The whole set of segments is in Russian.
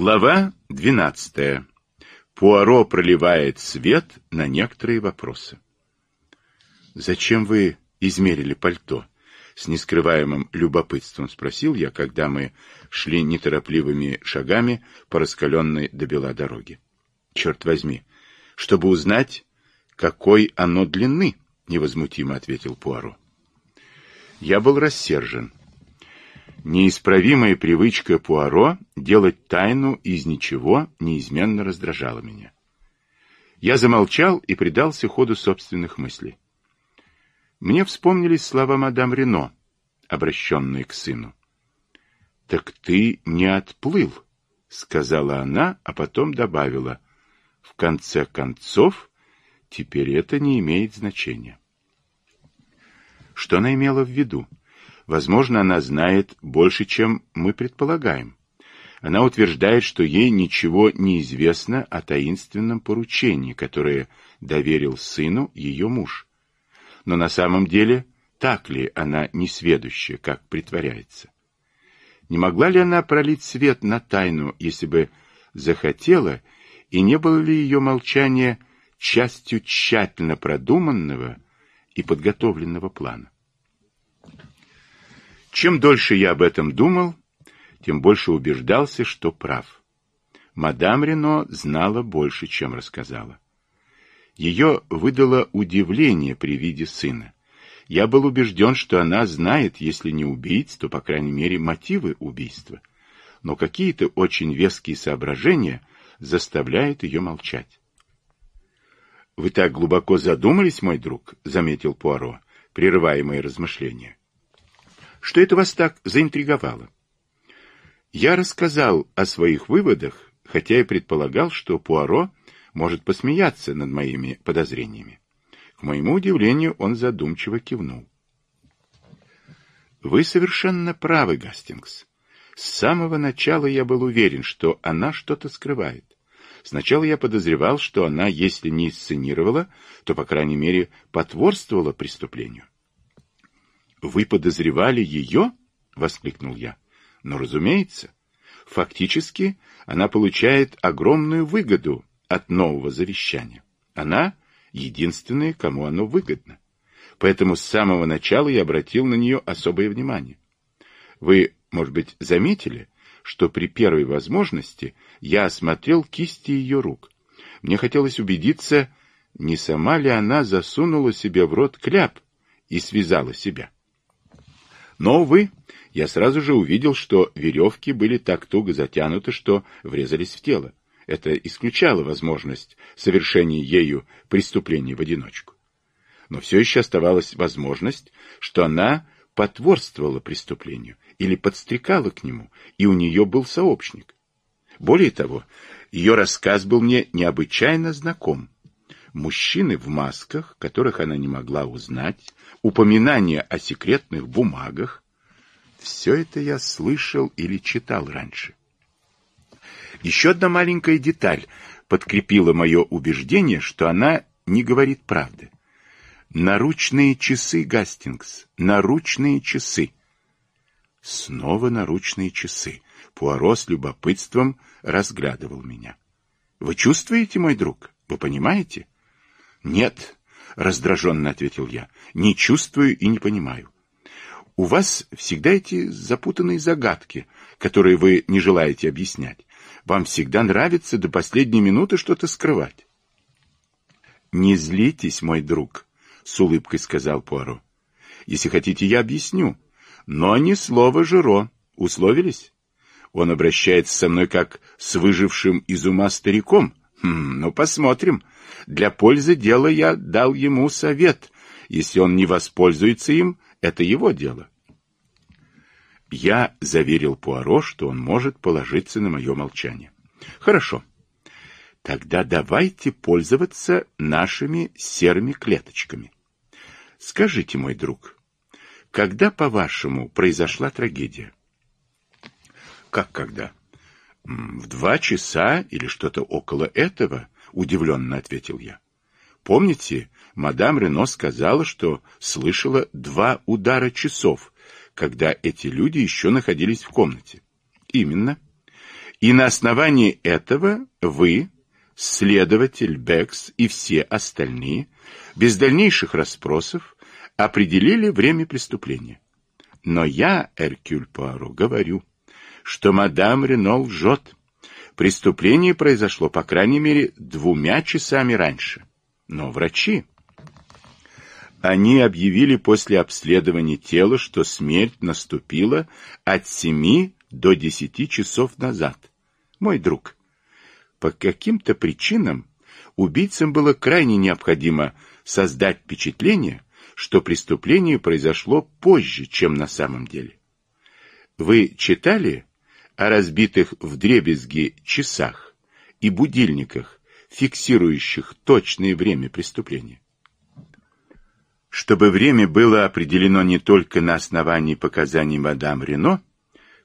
Глава 12. Пуаро проливает свет на некоторые вопросы. «Зачем вы измерили пальто?» С нескрываемым любопытством спросил я, когда мы шли неторопливыми шагами по раскаленной до бела дороге. «Черт возьми! Чтобы узнать, какой оно длины!» — невозмутимо ответил Пуаро. Я был рассержен. Неисправимая привычка Пуаро делать тайну из ничего неизменно раздражала меня. Я замолчал и предался ходу собственных мыслей. Мне вспомнились слова мадам Рено, обращенные к сыну. — Так ты не отплыл, — сказала она, а потом добавила. — В конце концов, теперь это не имеет значения. Что она имела в виду? Возможно, она знает больше, чем мы предполагаем. Она утверждает, что ей ничего не известно о таинственном поручении, которое доверил сыну ее муж. Но на самом деле, так ли она несведущая, как притворяется? Не могла ли она пролить свет на тайну, если бы захотела, и не было ли ее молчание частью тщательно продуманного и подготовленного плана? Чем дольше я об этом думал, тем больше убеждался, что прав. Мадам Рено знала больше, чем рассказала. Ее выдало удивление при виде сына. Я был убежден, что она знает, если не убийц, то, по крайней мере, мотивы убийства. Но какие-то очень веские соображения заставляют ее молчать. «Вы так глубоко задумались, мой друг», — заметил Пуаро, прерывая мои размышления. Что это вас так заинтриговало? Я рассказал о своих выводах, хотя и предполагал, что Пуаро может посмеяться над моими подозрениями. К моему удивлению, он задумчиво кивнул. Вы совершенно правы, Гастингс. С самого начала я был уверен, что она что-то скрывает. Сначала я подозревал, что она, если не сценировала, то, по крайней мере, потворствовала преступлению. Вы подозревали ее? воскликнул я. Но, разумеется, фактически она получает огромную выгоду от нового завещания. Она единственная, кому оно выгодно. Поэтому с самого начала я обратил на нее особое внимание. Вы, может быть, заметили, что при первой возможности я осмотрел кисти ее рук. Мне хотелось убедиться, не сама ли она засунула себе в рот кляп и связала себя. Но, увы, я сразу же увидел, что веревки были так туго затянуты, что врезались в тело. Это исключало возможность совершения ею преступления в одиночку. Но все еще оставалась возможность, что она потворствовала преступлению или подстрекала к нему, и у нее был сообщник. Более того, ее рассказ был мне необычайно знаком. Мужчины в масках, которых она не могла узнать, упоминания о секретных бумагах. Все это я слышал или читал раньше. Еще одна маленькая деталь подкрепила мое убеждение, что она не говорит правды. Наручные часы, Гастингс, наручные часы. Снова наручные часы. Пуаро с любопытством разглядывал меня. Вы чувствуете, мой друг? Вы понимаете? Нет, раздраженно ответил я. Не чувствую и не понимаю. У вас всегда эти запутанные загадки, которые вы не желаете объяснять. Вам всегда нравится до последней минуты что-то скрывать. Не злитесь, мой друг, с улыбкой сказал Пуаро. Если хотите, я объясню. Но ни слова Жиро. Условились? Он обращается со мной как с выжившим из ума стариком. Хм, ну посмотрим. Для пользы дела я дал ему совет. Если он не воспользуется им, это его дело. Я заверил Пуаро, что он может положиться на мое молчание. Хорошо. Тогда давайте пользоваться нашими серыми клеточками. Скажите, мой друг, когда, по-вашему, произошла трагедия? Как когда? В два часа или что-то около этого, удивленно ответил я. Помните, мадам Рено сказала, что слышала два удара часов, когда эти люди еще находились в комнате. Именно. И на основании этого вы, следователь Бекс и все остальные, без дальнейших расспросов, определили время преступления. Но я, Эркюль Пуаро, говорю, что мадам Рено лжет. Преступление произошло, по крайней мере, двумя часами раньше. Но врачи... Они объявили после обследования тела, что смерть наступила от семи до десяти часов назад. Мой друг, по каким-то причинам убийцам было крайне необходимо создать впечатление, что преступление произошло позже, чем на самом деле. Вы читали о разбитых вдребезги часах и будильниках, фиксирующих точное время преступления? Чтобы время было определено не только на основании показаний мадам Рено,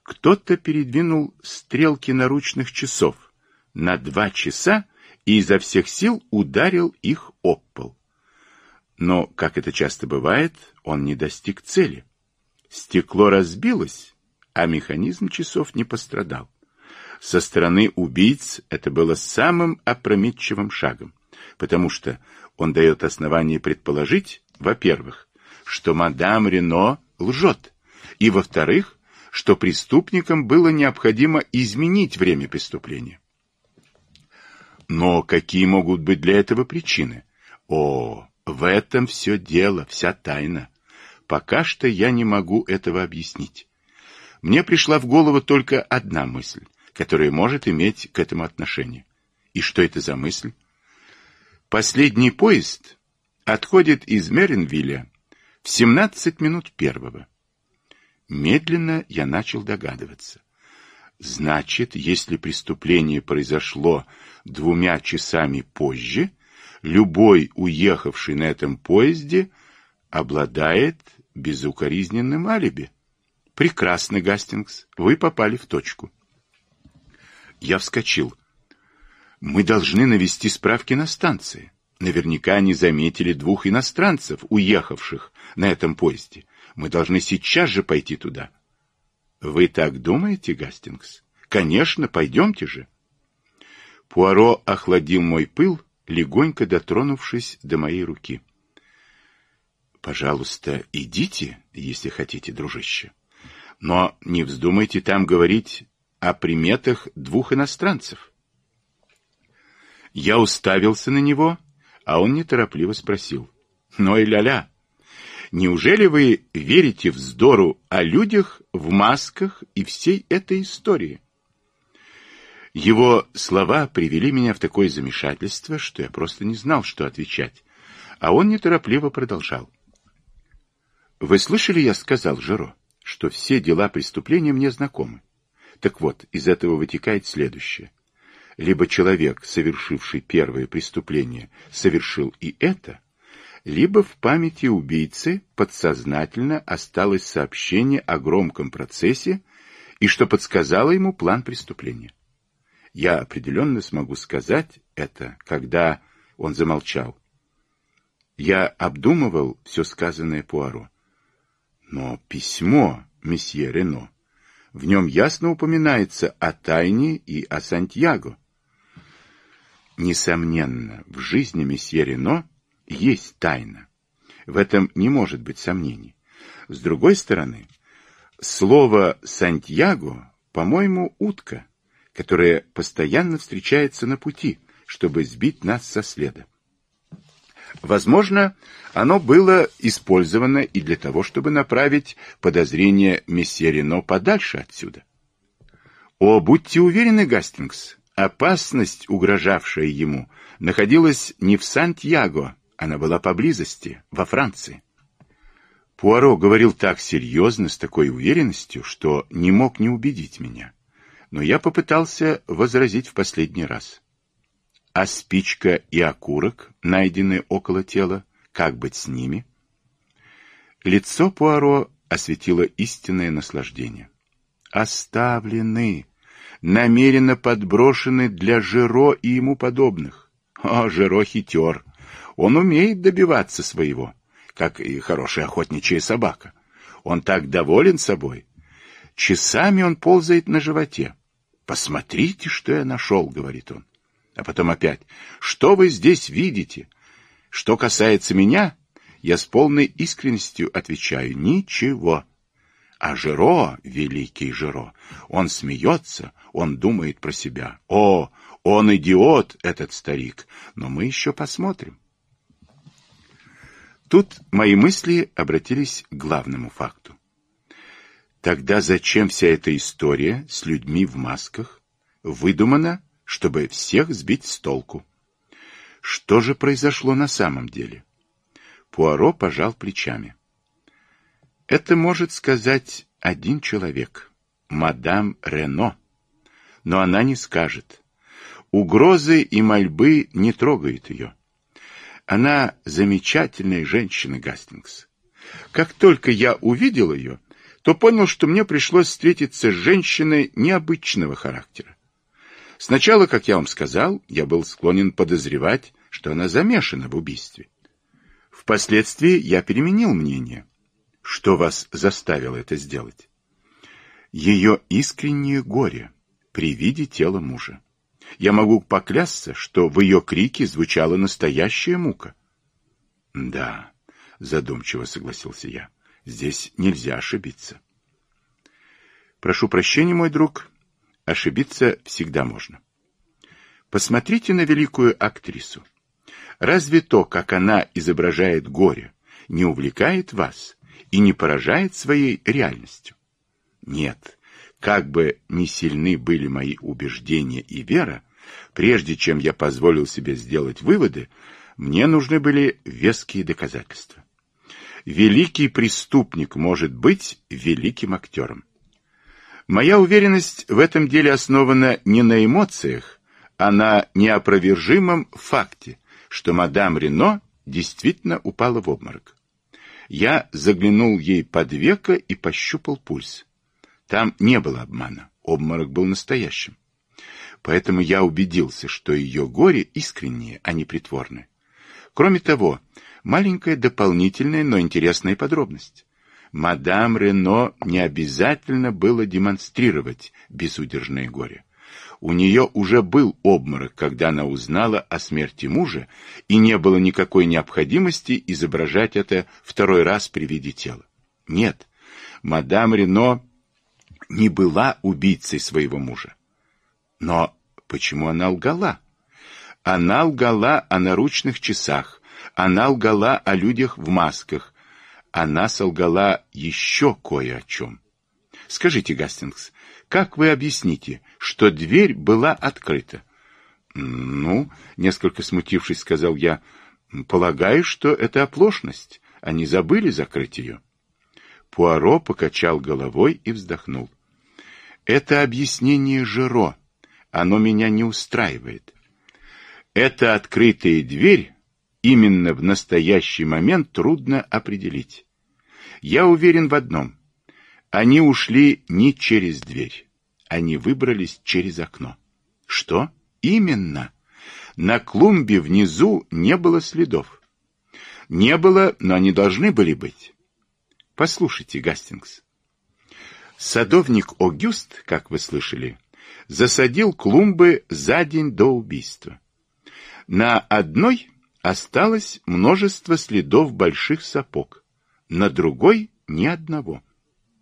кто-то передвинул стрелки наручных часов на два часа и изо всех сил ударил их об пол. Но, как это часто бывает, он не достиг цели. Стекло разбилось, а механизм часов не пострадал. Со стороны убийц это было самым опрометчивым шагом, потому что он дает основание предположить, во-первых, что мадам Рено лжет, и, во-вторых, что преступникам было необходимо изменить время преступления. Но какие могут быть для этого причины? О, в этом все дело, вся тайна. Пока что я не могу этого объяснить. Мне пришла в голову только одна мысль, которая может иметь к этому отношение. И что это за мысль? Последний поезд отходит из Меринвилля в 17 минут первого. Медленно я начал догадываться. Значит, если преступление произошло двумя часами позже, любой уехавший на этом поезде обладает безукоризненным алиби. Прекрасно, Гастингс, вы попали в точку. Я вскочил. Мы должны навести справки на станции. Наверняка они заметили двух иностранцев, уехавших на этом поезде. Мы должны сейчас же пойти туда. Вы так думаете, Гастингс? Конечно, пойдемте же. Пуаро охладил мой пыл, легонько дотронувшись до моей руки. Пожалуйста, идите, если хотите, дружище. Но не вздумайте там говорить о приметах двух иностранцев. Я уставился на него а он неторопливо спросил. «Ну и ля-ля, неужели вы верите в вздору о людях в масках и всей этой истории?» Его слова привели меня в такое замешательство, что я просто не знал, что отвечать, а он неторопливо продолжал. «Вы слышали, я сказал Жиро, что все дела преступления мне знакомы. Так вот, из этого вытекает следующее — либо человек, совершивший первое преступление, совершил и это, либо в памяти убийцы подсознательно осталось сообщение о громком процессе и что подсказало ему план преступления. Я определенно смогу сказать это, когда он замолчал. Я обдумывал все сказанное Пуаро. Но письмо месье Рено, в нем ясно упоминается о тайне и о Сантьяго. Несомненно, в жизни месье Рено есть тайна. В этом не может быть сомнений. С другой стороны, слово «Сантьяго», по-моему, утка, которая постоянно встречается на пути, чтобы сбить нас со следа. Возможно, оно было использовано и для того, чтобы направить подозрение месье Рено подальше отсюда. О, будьте уверены, Гастингс, Опасность, угрожавшая ему, находилась не в Сантьяго, она была поблизости, во Франции. Пуаро говорил так серьезно, с такой уверенностью, что не мог не убедить меня. Но я попытался возразить в последний раз. А спичка и окурок, найденные около тела, как быть с ними? Лицо Пуаро осветило истинное наслаждение. «Оставлены!» намеренно подброшены для Жиро и ему подобных. О, Жиро хитер. Он умеет добиваться своего, как и хорошая охотничья собака. Он так доволен собой. Часами он ползает на животе. «Посмотрите, что я нашел», — говорит он. А потом опять, «Что вы здесь видите? Что касается меня, я с полной искренностью отвечаю, ничего». А Жиро, великий Жиро, он смеется, он думает про себя. О, он идиот, этот старик, но мы еще посмотрим. Тут мои мысли обратились к главному факту. Тогда зачем вся эта история с людьми в масках выдумана, чтобы всех сбить с толку? Что же произошло на самом деле? Пуаро пожал плечами. Это может сказать один человек, мадам Рено. Но она не скажет. Угрозы и мольбы не трогают ее. Она замечательная женщина, Гастингс. Как только я увидел ее, то понял, что мне пришлось встретиться с женщиной необычного характера. Сначала, как я вам сказал, я был склонен подозревать, что она замешана в убийстве. Впоследствии я переменил мнение. Что вас заставило это сделать? Ее искреннее горе при виде тела мужа. Я могу поклясться, что в ее крике звучала настоящая мука. Да, задумчиво согласился я. Здесь нельзя ошибиться. Прошу прощения, мой друг. Ошибиться всегда можно. Посмотрите на великую актрису. Разве то, как она изображает горе, не увлекает вас и не поражает своей реальностью? Нет, как бы ни сильны были мои убеждения и вера, прежде чем я позволил себе сделать выводы, мне нужны были веские доказательства. Великий преступник может быть великим актером. Моя уверенность в этом деле основана не на эмоциях, а на неопровержимом факте, что мадам Рено действительно упала в обморок. Я заглянул ей под веко и пощупал пульс. Там не было обмана, обморок был настоящим. Поэтому я убедился, что ее горе искреннее, а не притворное. Кроме того, маленькая дополнительная, но интересная подробность. Мадам Рено не обязательно было демонстрировать безудержное горе. У нее уже был обморок, когда она узнала о смерти мужа, и не было никакой необходимости изображать это второй раз при виде тела. Нет, мадам Рено не была убийцей своего мужа. Но почему она лгала? Она лгала о наручных часах, она лгала о людях в масках, она солгала еще кое о чем. Скажите, Гастингс, как вы объясните, что дверь была открыта? Ну, несколько смутившись, сказал я, полагаю, что это оплошность. Они забыли закрыть ее. Пуаро покачал головой и вздохнул. Это объяснение Жиро. Оно меня не устраивает. Эта открытая дверь именно в настоящий момент трудно определить. Я уверен в одном. Они ушли не через дверь. Они выбрались через окно. Что? Именно. На клумбе внизу не было следов. Не было, но они должны были быть. Послушайте, Гастингс. Садовник Огюст, как вы слышали, засадил клумбы за день до убийства. На одной осталось множество следов больших сапог, на другой ни одного.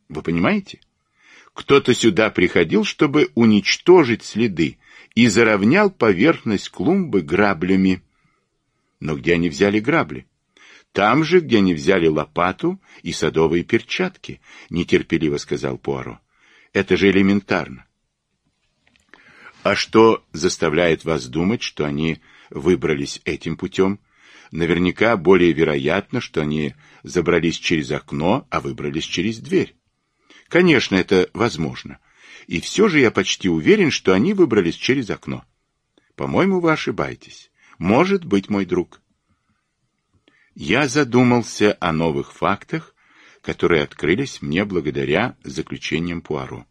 Вы понимаете? Кто-то сюда приходил, чтобы уничтожить следы, и заровнял поверхность клумбы граблями. Но где они взяли грабли? Там же, где они взяли лопату и садовые перчатки, нетерпеливо сказал Пуаро. Это же элементарно. А что заставляет вас думать, что они выбрались этим путем? Наверняка более вероятно, что они забрались через окно, а выбрались через дверь. Конечно, это возможно. И все же я почти уверен, что они выбрались через окно. По-моему, вы ошибаетесь. Может быть, мой друг я задумался о новых фактах, которые открылись мне благодаря заключениям Пуаро.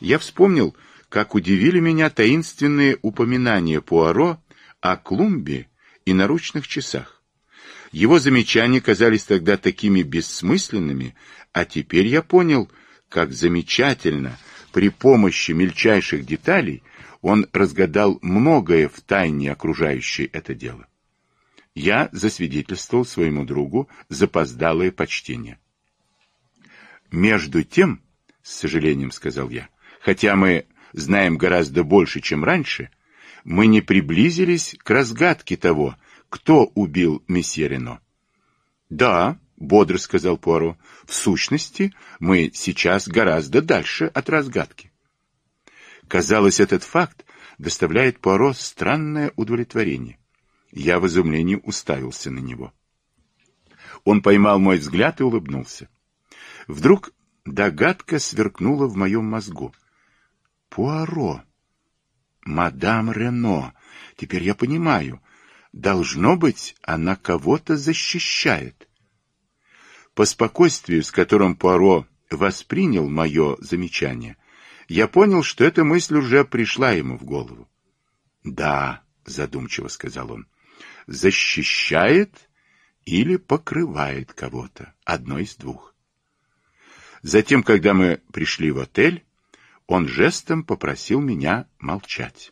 Я вспомнил, как удивили меня таинственные упоминания Пуаро о клумбе и наручных часах. Его замечания казались тогда такими бессмысленными, а теперь я понял, как замечательно, При помощи мельчайших деталей он разгадал многое в тайне окружающей это дело. Я засвидетельствовал своему другу запоздалое почтение. Между тем, с сожалением сказал я, хотя мы знаем гораздо больше, чем раньше, мы не приблизились к разгадке того, кто убил месье Рено. Да, бодро сказал Пуаро, в сущности, мы сейчас гораздо дальше от разгадки. Казалось, этот факт доставляет Пуаро странное удовлетворение. Я в изумлении уставился на него. Он поймал мой взгляд и улыбнулся. Вдруг догадка сверкнула в моем мозгу. Пуаро. Мадам Рено. Теперь я понимаю. Должно быть, она кого-то защищает. По спокойствию, с которым Пуаро воспринял мое замечание, я понял, что эта мысль уже пришла ему в голову. «Да», — задумчиво сказал он, — «защищает или покрывает кого-то, одно из двух». Затем, когда мы пришли в отель, он жестом попросил меня молчать.